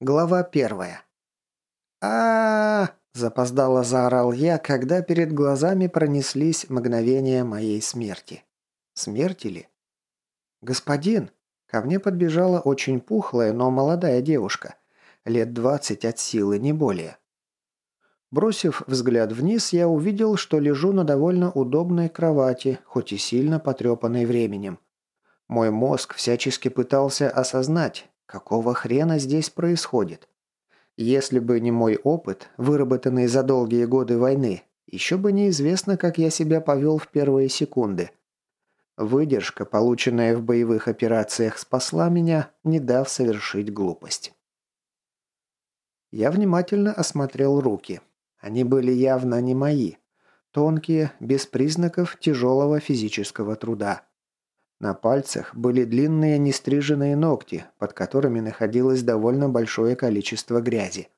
Глава первая. а, запоздало заорал я, когда перед глазами пронеслись мгновения моей смерти. Смерти ли? «Господин!» Ко мне подбежала очень пухлая, но молодая девушка. Лет двадцать от силы, не более. Бросив взгляд вниз, я увидел, что лежу на довольно удобной кровати, хоть и сильно потрепанной временем. Мой мозг всячески пытался осознать, Какого хрена здесь происходит? Если бы не мой опыт, выработанный за долгие годы войны, еще бы неизвестно, как я себя повел в первые секунды. Выдержка, полученная в боевых операциях, спасла меня, не дав совершить глупость. Я внимательно осмотрел руки. Они были явно не мои. Тонкие, без признаков тяжелого физического труда. На пальцах были длинные нестриженные ногти, под которыми находилось довольно большое количество грязи.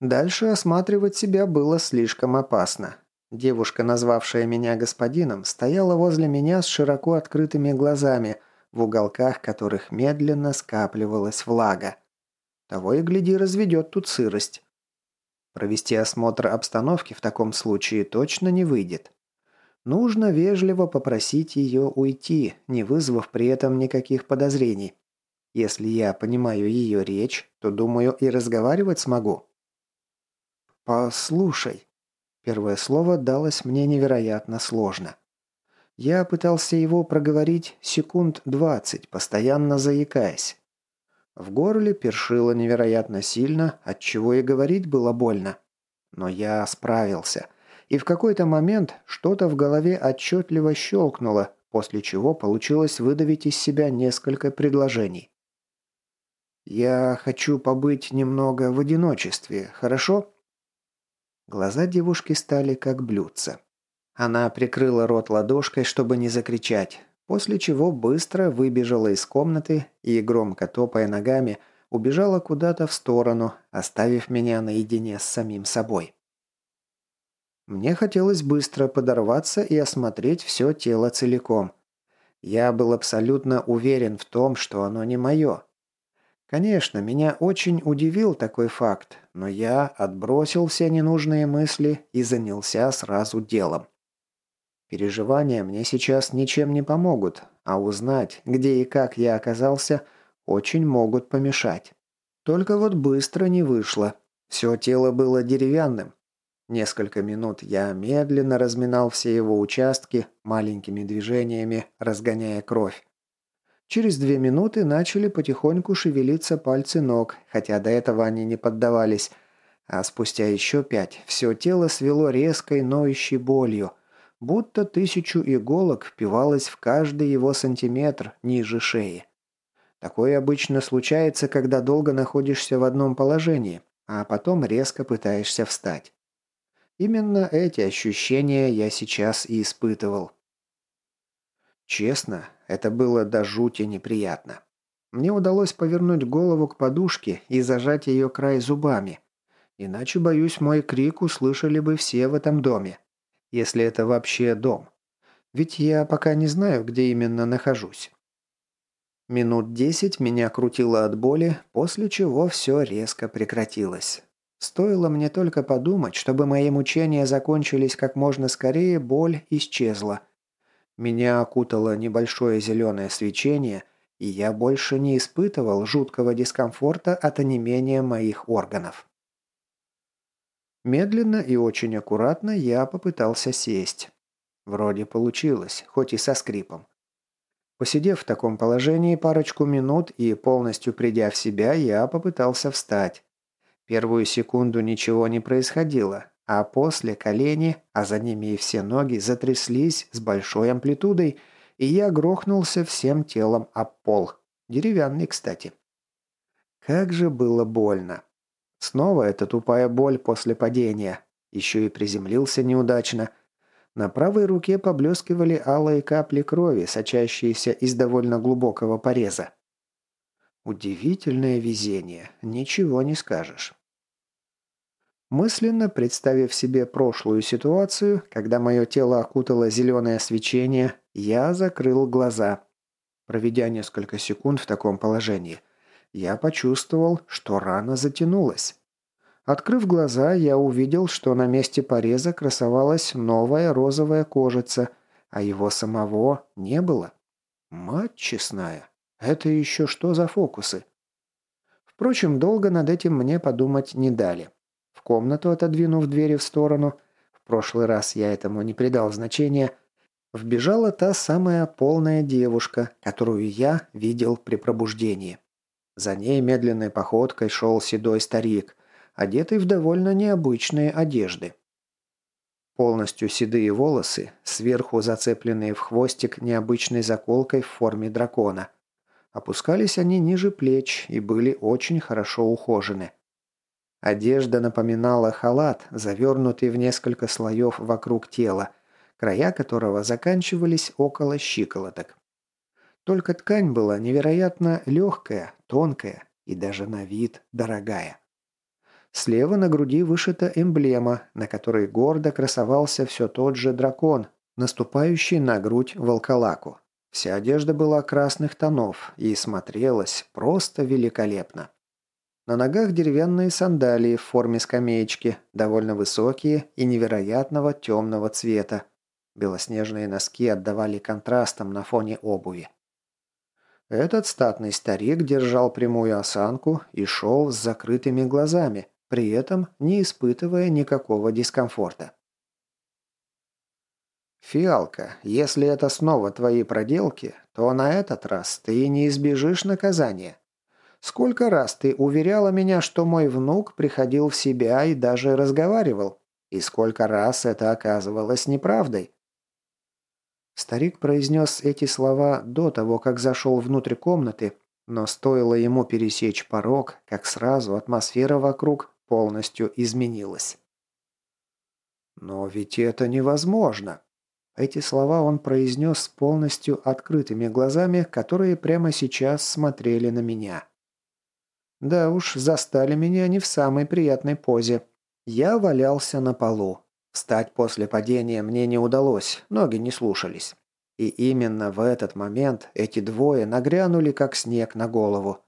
Дальше осматривать себя было слишком опасно. Девушка, назвавшая меня господином, стояла возле меня с широко открытыми глазами, в уголках которых медленно скапливалась влага. Того и гляди, разведет тут сырость. Провести осмотр обстановки в таком случае точно не выйдет. Нужно вежливо попросить ее уйти, не вызвав при этом никаких подозрений. Если я понимаю ее речь, то, думаю, и разговаривать смогу. «Послушай». Первое слово далось мне невероятно сложно. Я пытался его проговорить секунд двадцать, постоянно заикаясь. В горле першило невероятно сильно, отчего и говорить было больно. Но я справился – и в какой-то момент что-то в голове отчетливо щелкнуло, после чего получилось выдавить из себя несколько предложений. «Я хочу побыть немного в одиночестве, хорошо?» Глаза девушки стали как блюдца. Она прикрыла рот ладошкой, чтобы не закричать, после чего быстро выбежала из комнаты и, громко топая ногами, убежала куда-то в сторону, оставив меня наедине с самим собой. Мне хотелось быстро подорваться и осмотреть все тело целиком. Я был абсолютно уверен в том, что оно не мое. Конечно, меня очень удивил такой факт, но я отбросил все ненужные мысли и занялся сразу делом. Переживания мне сейчас ничем не помогут, а узнать, где и как я оказался, очень могут помешать. Только вот быстро не вышло. Все тело было деревянным, Несколько минут я медленно разминал все его участки, маленькими движениями разгоняя кровь. Через две минуты начали потихоньку шевелиться пальцы ног, хотя до этого они не поддавались, а спустя еще пять все тело свело резкой ноющей болью, будто тысячу иголок впивалось в каждый его сантиметр ниже шеи. Такое обычно случается, когда долго находишься в одном положении, а потом резко пытаешься встать. Именно эти ощущения я сейчас и испытывал. Честно, это было до жути неприятно. Мне удалось повернуть голову к подушке и зажать ее край зубами. Иначе, боюсь, мой крик услышали бы все в этом доме. Если это вообще дом. Ведь я пока не знаю, где именно нахожусь. Минут десять меня крутило от боли, после чего все резко прекратилось. Стоило мне только подумать, чтобы мои мучения закончились как можно скорее, боль исчезла. Меня окутало небольшое зеленое свечение, и я больше не испытывал жуткого дискомфорта от онемения моих органов. Медленно и очень аккуратно я попытался сесть. Вроде получилось, хоть и со скрипом. Посидев в таком положении парочку минут и полностью придя в себя, я попытался встать. Первую секунду ничего не происходило, а после колени, а за ними и все ноги затряслись с большой амплитудой, и я грохнулся всем телом об пол. Деревянный, кстати. Как же было больно. Снова эта тупая боль после падения. Еще и приземлился неудачно. На правой руке поблескивали алые капли крови, сочащиеся из довольно глубокого пореза. Удивительное везение, ничего не скажешь. Мысленно представив себе прошлую ситуацию, когда мое тело окутало зеленое свечение, я закрыл глаза. Проведя несколько секунд в таком положении, я почувствовал, что рана затянулась. Открыв глаза, я увидел, что на месте пореза красовалась новая розовая кожица, а его самого не было. Мать честная, это еще что за фокусы? Впрочем, долго над этим мне подумать не дали. Комнату, отодвинув двери в сторону, в прошлый раз я этому не придал значения, вбежала та самая полная девушка, которую я видел при пробуждении. За ней медленной походкой шел седой старик – одетый в довольно необычные одежды. Полностью седые волосы, сверху зацепленные в хвостик необычной заколкой в форме дракона. Опускались они ниже плеч и были очень хорошо ухожены. Одежда напоминала халат, завернутый в несколько слоев вокруг тела, края которого заканчивались около щиколоток. Только ткань была невероятно легкая, тонкая и даже на вид дорогая. Слева на груди вышита эмблема, на которой гордо красовался все тот же дракон, наступающий на грудь волколаку. Вся одежда была красных тонов и смотрелась просто великолепно. На ногах деревянные сандалии в форме скамеечки, довольно высокие и невероятного темного цвета. Белоснежные носки отдавали контрастом на фоне обуви. Этот статный старик держал прямую осанку и шел с закрытыми глазами, при этом не испытывая никакого дискомфорта. «Фиалка, если это снова твои проделки, то на этот раз ты не избежишь наказания. Сколько раз ты уверяла меня, что мой внук приходил в себя и даже разговаривал, и сколько раз это оказывалось неправдой?» Старик произнес эти слова до того, как зашел внутрь комнаты, но стоило ему пересечь порог, как сразу атмосфера вокруг полностью изменилась. «Но ведь это невозможно!» Эти слова он произнес с полностью открытыми глазами, которые прямо сейчас смотрели на меня. Да уж, застали меня не в самой приятной позе. Я валялся на полу. Встать после падения мне не удалось, ноги не слушались. И именно в этот момент эти двое нагрянули, как снег на голову.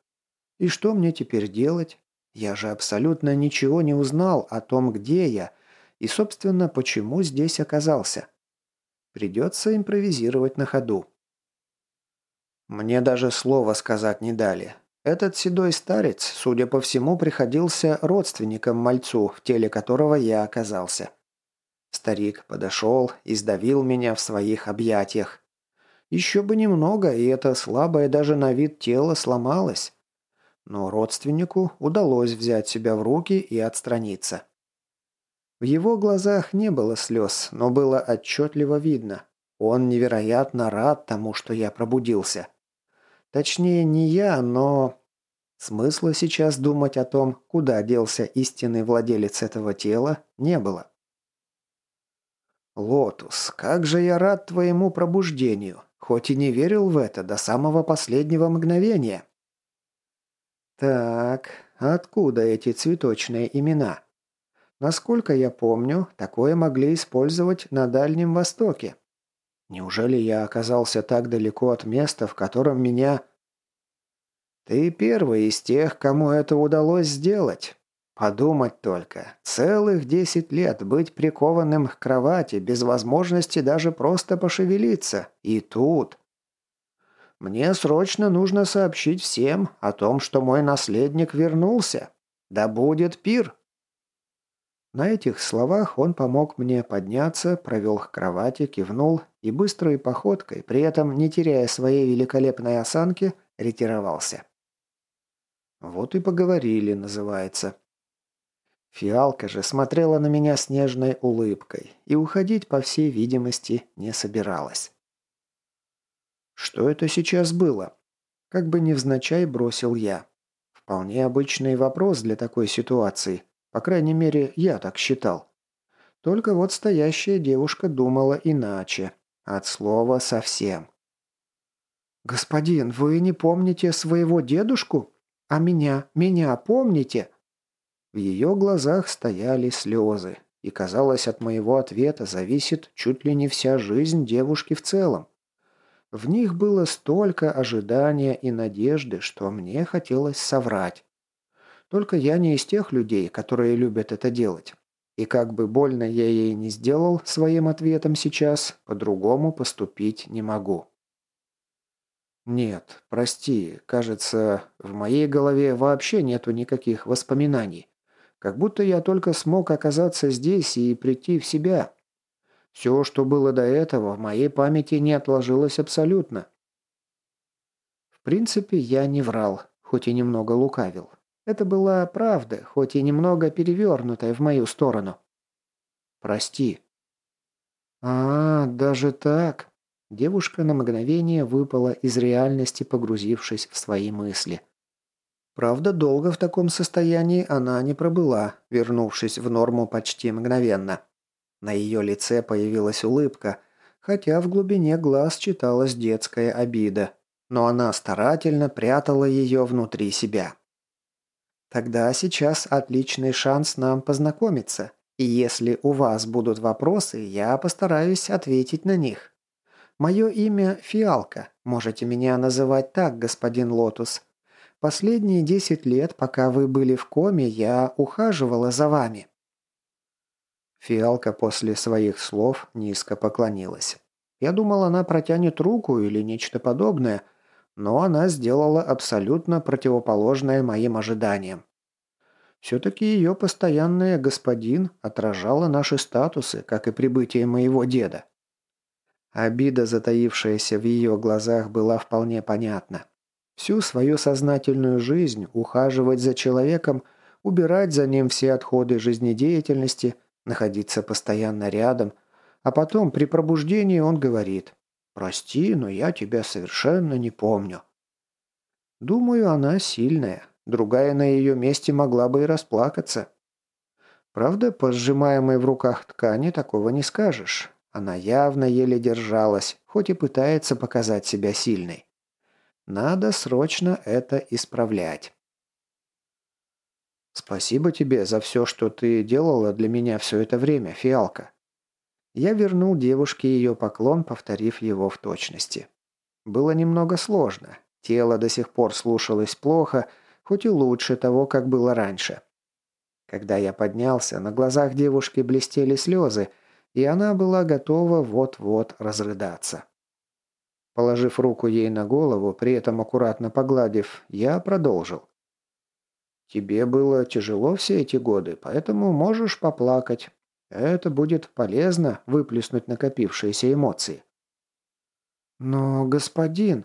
И что мне теперь делать? Я же абсолютно ничего не узнал о том, где я и, собственно, почему здесь оказался. Придется импровизировать на ходу. Мне даже слова сказать не дали. Этот седой старец, судя по всему, приходился родственником мальцу, в теле которого я оказался. Старик подошел и сдавил меня в своих объятиях. Еще бы немного, и это слабое даже на вид тело сломалось. Но родственнику удалось взять себя в руки и отстраниться. В его глазах не было слез, но было отчетливо видно. Он невероятно рад тому, что я пробудился. Точнее, не я, но... Смысла сейчас думать о том, куда делся истинный владелец этого тела, не было. «Лотус, как же я рад твоему пробуждению, хоть и не верил в это до самого последнего мгновения. Так, откуда эти цветочные имена? Насколько я помню, такое могли использовать на Дальнем Востоке. Неужели я оказался так далеко от места, в котором меня... Ты первый из тех, кому это удалось сделать. Подумать только. Целых десять лет быть прикованным к кровати, без возможности даже просто пошевелиться. И тут... Мне срочно нужно сообщить всем о том, что мой наследник вернулся. Да будет пир!» На этих словах он помог мне подняться, провел к кровати, кивнул и быстрой походкой, при этом не теряя своей великолепной осанки, ретировался. «Вот и поговорили», называется. Фиалка же смотрела на меня с нежной улыбкой и уходить, по всей видимости, не собиралась. Что это сейчас было? Как бы невзначай бросил я. Вполне обычный вопрос для такой ситуации. По крайней мере, я так считал. Только вот стоящая девушка думала иначе. От слова совсем. «Господин, вы не помните своего дедушку? А меня, меня помните?» В ее глазах стояли слезы, и казалось, от моего ответа зависит чуть ли не вся жизнь девушки в целом. В них было столько ожидания и надежды, что мне хотелось соврать. Только я не из тех людей, которые любят это делать. И как бы больно я ей не сделал своим ответом сейчас, по-другому поступить не могу. Нет, прости, кажется, в моей голове вообще нету никаких воспоминаний. Как будто я только смог оказаться здесь и прийти в себя. Все, что было до этого, в моей памяти не отложилось абсолютно. В принципе, я не врал, хоть и немного лукавил. Это была правда, хоть и немного перевернутая в мою сторону. Прости. А, даже так. Девушка на мгновение выпала из реальности, погрузившись в свои мысли. Правда, долго в таком состоянии она не пробыла, вернувшись в норму почти мгновенно. На ее лице появилась улыбка, хотя в глубине глаз читалась детская обида, но она старательно прятала ее внутри себя. «Тогда сейчас отличный шанс нам познакомиться, и если у вас будут вопросы, я постараюсь ответить на них». Мое имя Фиалка. Можете меня называть так, господин Лотус. Последние десять лет, пока вы были в коме, я ухаживала за вами». Фиалка после своих слов низко поклонилась. Я думал, она протянет руку или нечто подобное, но она сделала абсолютно противоположное моим ожиданиям. Все-таки ее постоянная господин отражала наши статусы, как и прибытие моего деда. Обида, затаившаяся в ее глазах, была вполне понятна. Всю свою сознательную жизнь ухаживать за человеком, убирать за ним все отходы жизнедеятельности, находиться постоянно рядом, а потом при пробуждении он говорит «Прости, но я тебя совершенно не помню». Думаю, она сильная. Другая на ее месте могла бы и расплакаться. Правда, по сжимаемой в руках ткани такого не скажешь. Она явно еле держалась, хоть и пытается показать себя сильной. Надо срочно это исправлять. «Спасибо тебе за все, что ты делала для меня все это время, фиалка». Я вернул девушке ее поклон, повторив его в точности. Было немного сложно. Тело до сих пор слушалось плохо, хоть и лучше того, как было раньше. Когда я поднялся, на глазах девушки блестели слезы, и она была готова вот-вот разрыдаться. Положив руку ей на голову, при этом аккуратно погладив, я продолжил. «Тебе было тяжело все эти годы, поэтому можешь поплакать. Это будет полезно выплеснуть накопившиеся эмоции». «Но, господин...»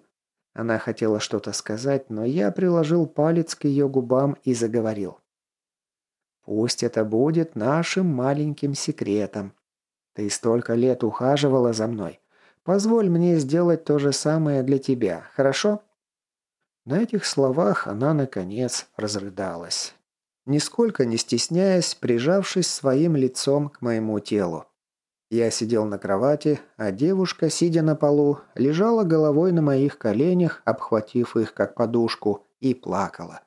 Она хотела что-то сказать, но я приложил палец к ее губам и заговорил. «Пусть это будет нашим маленьким секретом. Ты столько лет ухаживала за мной. Позволь мне сделать то же самое для тебя, хорошо?» На этих словах она, наконец, разрыдалась. Нисколько не стесняясь, прижавшись своим лицом к моему телу. Я сидел на кровати, а девушка, сидя на полу, лежала головой на моих коленях, обхватив их как подушку, и плакала.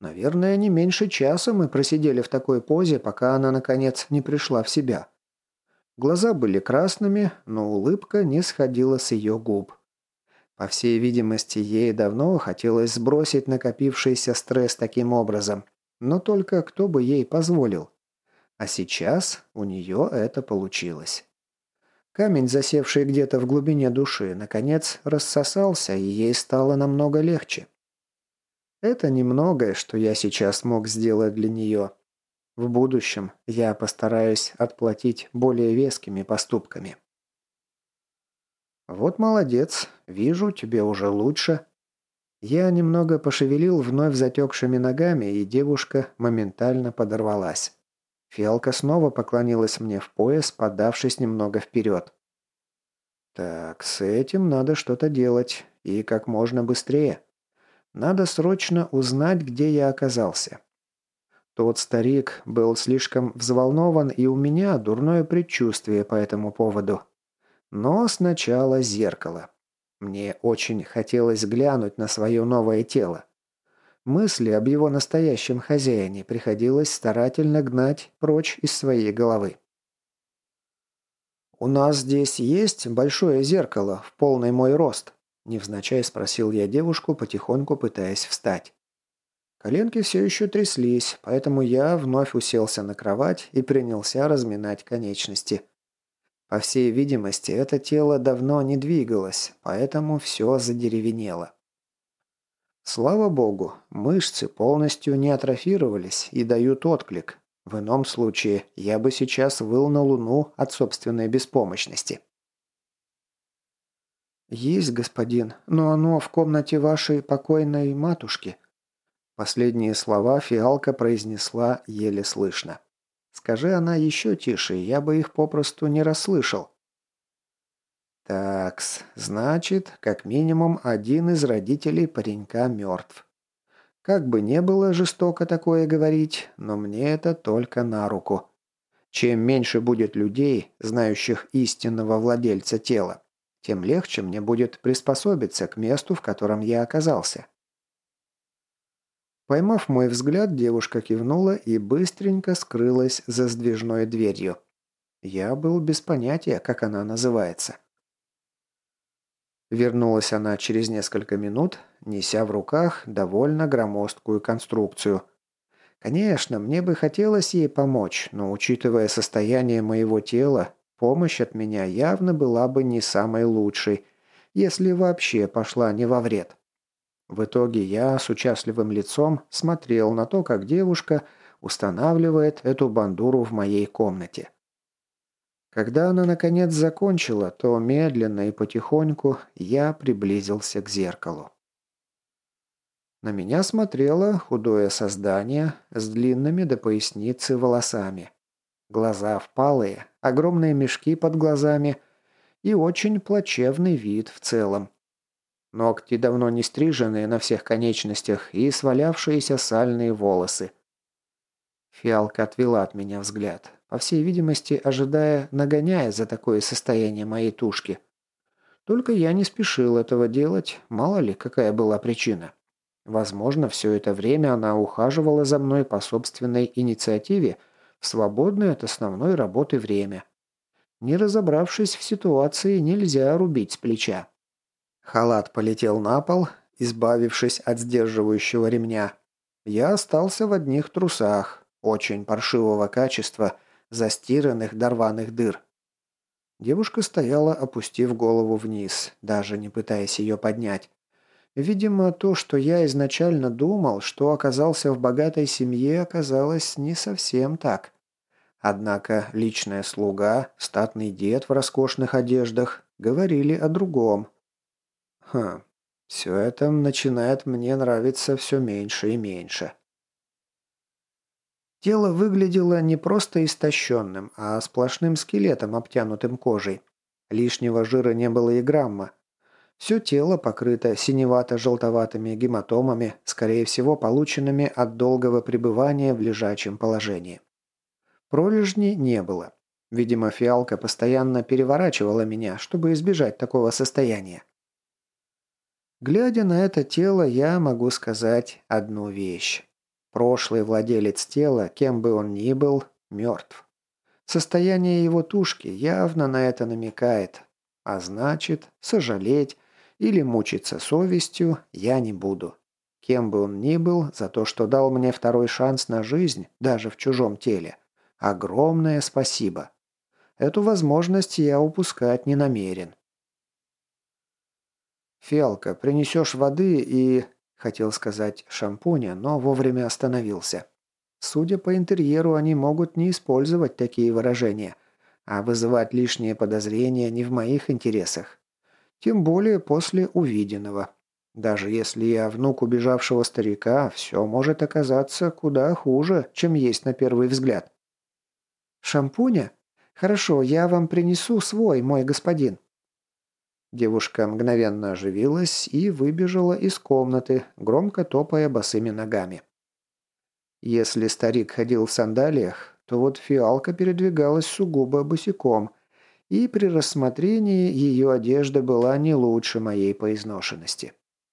Наверное, не меньше часа мы просидели в такой позе, пока она, наконец, не пришла в себя. Глаза были красными, но улыбка не сходила с ее губ. По всей видимости, ей давно хотелось сбросить накопившийся стресс таким образом, но только кто бы ей позволил. А сейчас у нее это получилось. Камень, засевший где-то в глубине души, наконец рассосался, и ей стало намного легче. Это немногое, что я сейчас мог сделать для нее, в будущем я постараюсь отплатить более вескими поступками. Вот молодец, вижу, тебе уже лучше. Я немного пошевелил вновь затекшими ногами, и девушка моментально подорвалась. Фиалка снова поклонилась мне в пояс, подавшись немного вперед. Так, с этим надо что-то делать, и как можно быстрее. Надо срочно узнать, где я оказался. Тот старик был слишком взволнован, и у меня дурное предчувствие по этому поводу. Но сначала зеркало. Мне очень хотелось глянуть на свое новое тело. Мысли об его настоящем хозяине приходилось старательно гнать прочь из своей головы. «У нас здесь есть большое зеркало в полный мой рост?» Невзначай спросил я девушку, потихоньку пытаясь встать. Коленки все еще тряслись, поэтому я вновь уселся на кровать и принялся разминать конечности. По всей видимости, это тело давно не двигалось, поэтому все задеревенело. Слава богу, мышцы полностью не атрофировались и дают отклик. В ином случае я бы сейчас выл на луну от собственной беспомощности. «Есть, господин, но оно в комнате вашей покойной матушки», Последние слова фиалка произнесла еле слышно. Скажи она еще тише, я бы их попросту не расслышал. Такс, значит, как минимум один из родителей паренька мертв. Как бы не было жестоко такое говорить, но мне это только на руку. Чем меньше будет людей, знающих истинного владельца тела, тем легче мне будет приспособиться к месту, в котором я оказался. Поймав мой взгляд, девушка кивнула и быстренько скрылась за сдвижной дверью. Я был без понятия, как она называется. Вернулась она через несколько минут, неся в руках довольно громоздкую конструкцию. Конечно, мне бы хотелось ей помочь, но учитывая состояние моего тела, помощь от меня явно была бы не самой лучшей, если вообще пошла не во вред. В итоге я с участливым лицом смотрел на то, как девушка устанавливает эту бандуру в моей комнате. Когда она наконец закончила, то медленно и потихоньку я приблизился к зеркалу. На меня смотрело худое создание с длинными до поясницы волосами. Глаза впалые, огромные мешки под глазами и очень плачевный вид в целом. Ногти давно не стриженные на всех конечностях и свалявшиеся сальные волосы. Фиалка отвела от меня взгляд, по всей видимости, ожидая, нагоняя за такое состояние моей тушки. Только я не спешил этого делать, мало ли, какая была причина. Возможно, все это время она ухаживала за мной по собственной инициативе в свободное от основной работы время. Не разобравшись в ситуации, нельзя рубить с плеча. Халат полетел на пол, избавившись от сдерживающего ремня. Я остался в одних трусах, очень паршивого качества, застиранных до рваных дыр. Девушка стояла, опустив голову вниз, даже не пытаясь ее поднять. Видимо, то, что я изначально думал, что оказался в богатой семье, оказалось не совсем так. Однако личная слуга, статный дед в роскошных одеждах говорили о другом – Хм, все это начинает мне нравиться все меньше и меньше. Тело выглядело не просто истощенным, а сплошным скелетом, обтянутым кожей. Лишнего жира не было и грамма. Все тело покрыто синевато-желтоватыми гематомами, скорее всего, полученными от долгого пребывания в лежачем положении. Пролежней не было. Видимо, фиалка постоянно переворачивала меня, чтобы избежать такого состояния. Глядя на это тело, я могу сказать одну вещь. Прошлый владелец тела, кем бы он ни был, мертв. Состояние его тушки явно на это намекает. А значит, сожалеть или мучиться совестью я не буду. Кем бы он ни был, за то, что дал мне второй шанс на жизнь, даже в чужом теле. Огромное спасибо. Эту возможность я упускать не намерен. «Фиалка, принесешь воды и...» Хотел сказать «шампуня», но вовремя остановился. Судя по интерьеру, они могут не использовать такие выражения, а вызывать лишние подозрения не в моих интересах. Тем более после увиденного. Даже если я внук убежавшего старика, все может оказаться куда хуже, чем есть на первый взгляд. «Шампуня? Хорошо, я вам принесу свой, мой господин», Девушка мгновенно оживилась и выбежала из комнаты, громко топая босыми ногами. Если старик ходил в сандалиях, то вот фиалка передвигалась сугубо босиком, и при рассмотрении ее одежда была не лучше моей по изношенности.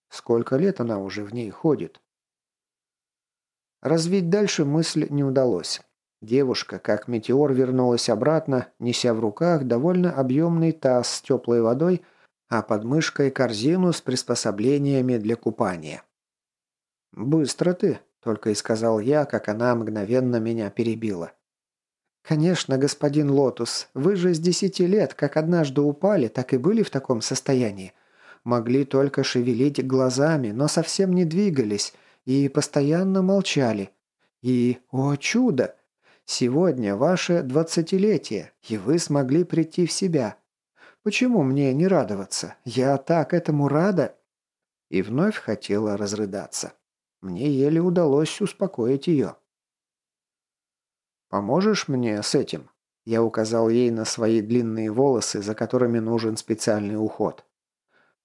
Сколько лет она уже в ней ходит? Развить дальше мысль не удалось. Девушка, как метеор, вернулась обратно, неся в руках довольно объемный таз с теплой водой, а под мышкой корзину с приспособлениями для купания. «Быстро ты», — только и сказал я, как она мгновенно меня перебила. «Конечно, господин Лотус, вы же с десяти лет, как однажды упали, так и были в таком состоянии. Могли только шевелить глазами, но совсем не двигались и постоянно молчали. И, о чудо, Сегодня ваше двадцатилетие, и вы смогли прийти в себя. Почему мне не радоваться? Я так этому рада!» И вновь хотела разрыдаться. Мне еле удалось успокоить ее. «Поможешь мне с этим?» Я указал ей на свои длинные волосы, за которыми нужен специальный уход.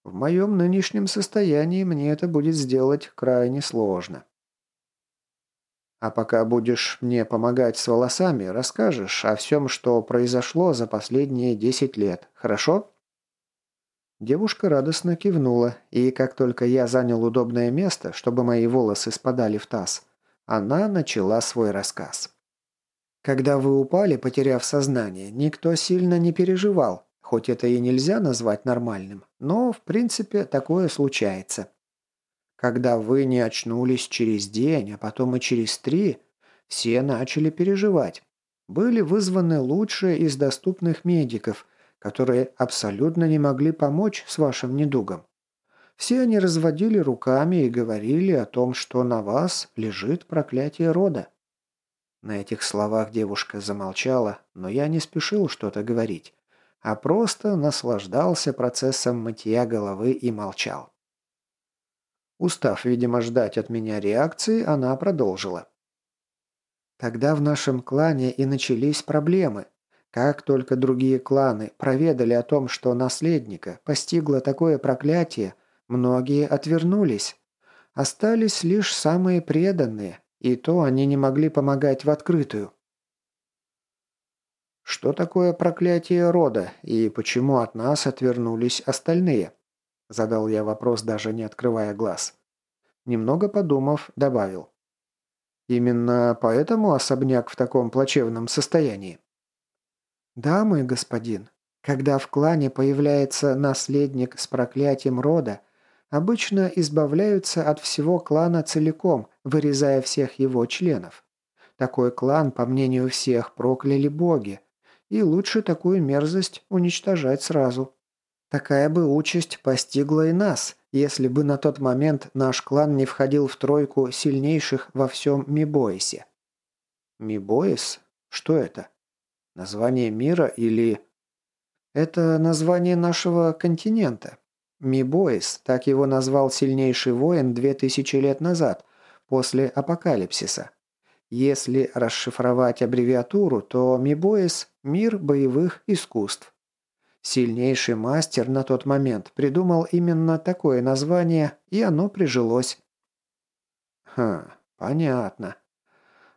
В моем нынешнем состоянии мне это будет сделать крайне сложно. А пока будешь мне помогать с волосами, расскажешь о всем, что произошло за последние десять лет, хорошо?» Девушка радостно кивнула, и как только я занял удобное место, чтобы мои волосы спадали в таз, она начала свой рассказ. «Когда вы упали, потеряв сознание, никто сильно не переживал, хоть это и нельзя назвать нормальным, но, в принципе, такое случается. Когда вы не очнулись через день, а потом и через три, все начали переживать. Были вызваны лучшие из доступных медиков, которые абсолютно не могли помочь с вашим недугом. Все они разводили руками и говорили о том, что на вас лежит проклятие рода. На этих словах девушка замолчала, но я не спешил что-то говорить, а просто наслаждался процессом мытья головы и молчал. Устав, видимо, ждать от меня реакции, она продолжила. Тогда в нашем клане и начались проблемы. Как только другие кланы проведали о том, что наследника постигло такое проклятие, многие отвернулись. Остались лишь самые преданные, и то они не могли помогать в открытую. Что такое проклятие рода и почему от нас отвернулись остальные? Задал я вопрос, даже не открывая глаз. Немного подумав, добавил. «Именно поэтому особняк в таком плачевном состоянии?» «Да, мой господин. Когда в клане появляется наследник с проклятием рода, обычно избавляются от всего клана целиком, вырезая всех его членов. Такой клан, по мнению всех, прокляли боги, и лучше такую мерзость уничтожать сразу». Такая бы участь постигла и нас, если бы на тот момент наш клан не входил в тройку сильнейших во всем Мибоисе. Мибоис? Что это? Название мира или... Это название нашего континента. Мибоис, так его назвал сильнейший воин две тысячи лет назад, после апокалипсиса. Если расшифровать аббревиатуру, то Мибоис – мир боевых искусств. Сильнейший мастер на тот момент придумал именно такое название, и оно прижилось. Хм, понятно.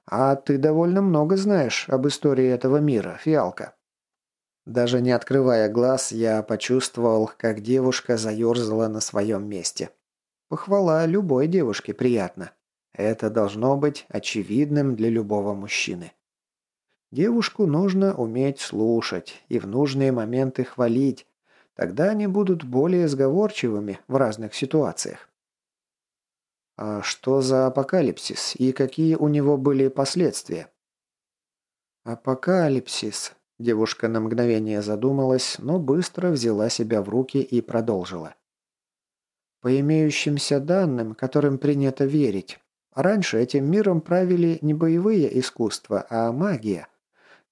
А ты довольно много знаешь об истории этого мира, фиалка. Даже не открывая глаз, я почувствовал, как девушка заерзала на своем месте. Похвала любой девушке приятно. Это должно быть очевидным для любого мужчины. Девушку нужно уметь слушать и в нужные моменты хвалить. Тогда они будут более сговорчивыми в разных ситуациях. А что за апокалипсис и какие у него были последствия? Апокалипсис. Девушка на мгновение задумалась, но быстро взяла себя в руки и продолжила. По имеющимся данным, которым принято верить, раньше этим миром правили не боевые искусства, а магия –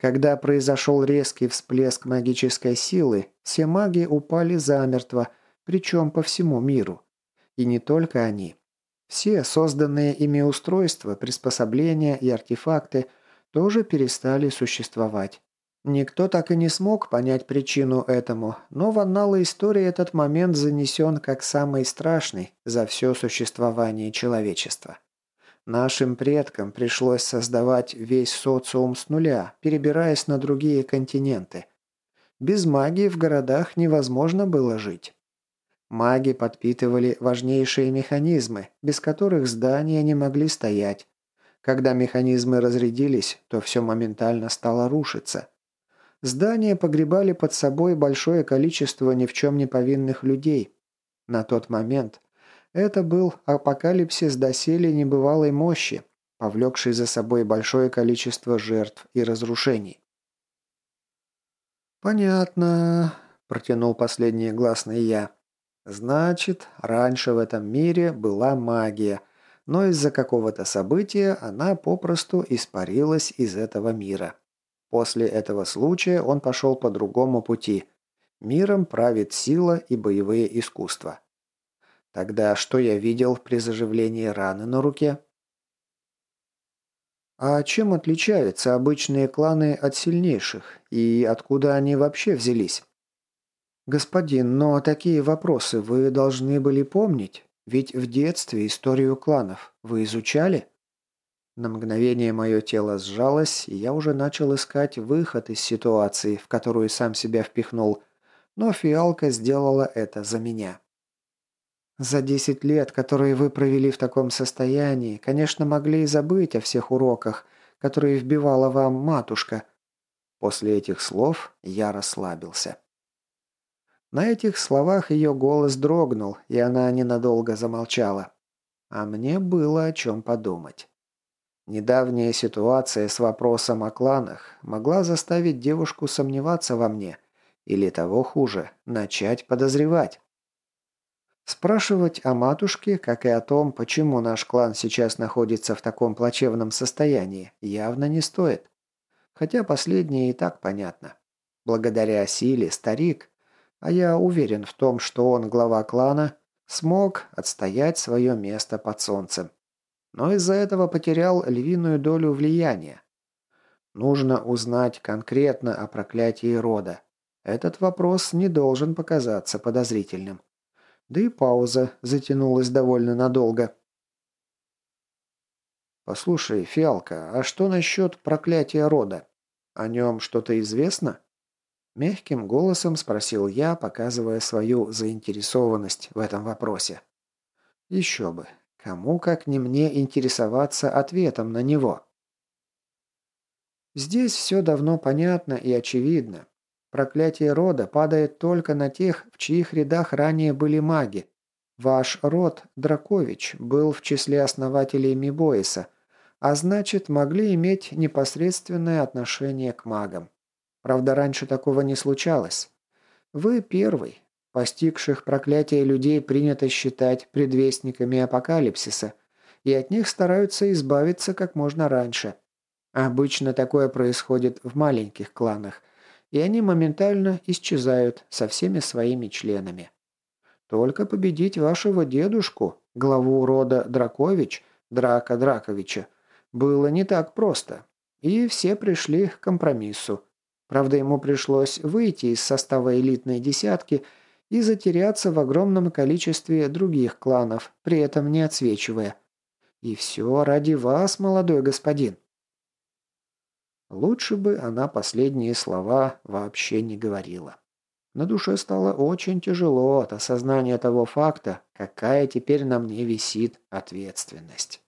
когда произошел резкий всплеск магической силы, все маги упали замертво, причем по всему миру. И не только они. Все созданные ими устройства, приспособления и артефакты тоже перестали существовать. Никто так и не смог понять причину этому, но в анналы истории этот момент занесен как самый страшный за все существование человечества. Нашим предкам пришлось создавать весь социум с нуля, перебираясь на другие континенты. Без магии в городах невозможно было жить. Маги подпитывали важнейшие механизмы, без которых здания не могли стоять. Когда механизмы разрядились, то все моментально стало рушиться. Здания погребали под собой большое количество ни в чем не повинных людей. На тот момент это был апокалипсис доселе небывалой мощи, повлекший за собой большое количество жертв и разрушений. «Понятно», – протянул последний гласный я. «Значит, раньше в этом мире была магия – но из-за какого-то события она попросту испарилась из этого мира. После этого случая он пошел по другому пути. Миром правит сила и боевые искусства. Тогда что я видел при заживлении раны на руке? А чем отличаются обычные кланы от сильнейших? И откуда они вообще взялись? Господин, но такие вопросы вы должны были помнить. Ведь в детстве историю кланов вы изучали?» На мгновение мое тело сжалось, и я уже начал искать выход из ситуации, в которую сам себя впихнул, но фиалка сделала это за меня. За десять лет, которые вы провели в таком состоянии, конечно, могли и забыть о всех уроках, которые вбивала вам матушка. После этих слов я расслабился. На этих словах ее голос дрогнул, и она ненадолго замолчала. А мне было о чем подумать. Недавняя ситуация с вопросом о кланах могла заставить девушку сомневаться во мне, или того хуже, начать подозревать. Спрашивать о матушке, как и о том, почему наш клан сейчас находится в таком плачевном состоянии, явно не стоит. Хотя последнее и так понятно. Благодаря силе старик, а я уверен в том, что он, глава клана, смог отстоять свое место под солнцем. Но из-за этого потерял львиную долю влияния. Нужно узнать конкретно о проклятии рода. Этот вопрос не должен показаться подозрительным. Да и пауза затянулась довольно надолго. «Послушай, Фиалка, а что насчет проклятия рода? О нем что-то известно?» Мягким голосом спросил я, показывая свою заинтересованность в этом вопросе. Еще бы. Кому, как не мне, интересоваться ответом на него? Здесь все давно понятно и очевидно. Проклятие рода падает только на тех, в чьих рядах ранее были маги. Ваш род, Дракович, был в числе основателей Мибоиса, а значит, могли иметь непосредственное отношение к магам. Правда, раньше такого не случалось. Вы первый. Постигших проклятие людей принято считать предвестниками апокалипсиса, и от них стараются избавиться как можно раньше. Обычно такое происходит в маленьких кланах, и они моментально исчезают со всеми своими членами. Только победить вашего дедушку, главу рода Дракович, Драка Драковича, было не так просто, и все пришли к компромиссу. Правда, ему пришлось выйти из состава элитной десятки и затеряться в огромном количестве других кланов, при этом не отсвечивая. И все ради вас, молодой господин. Лучше бы она последние слова вообще не говорила. На душе стало очень тяжело от осознания того факта, какая теперь на мне висит ответственность.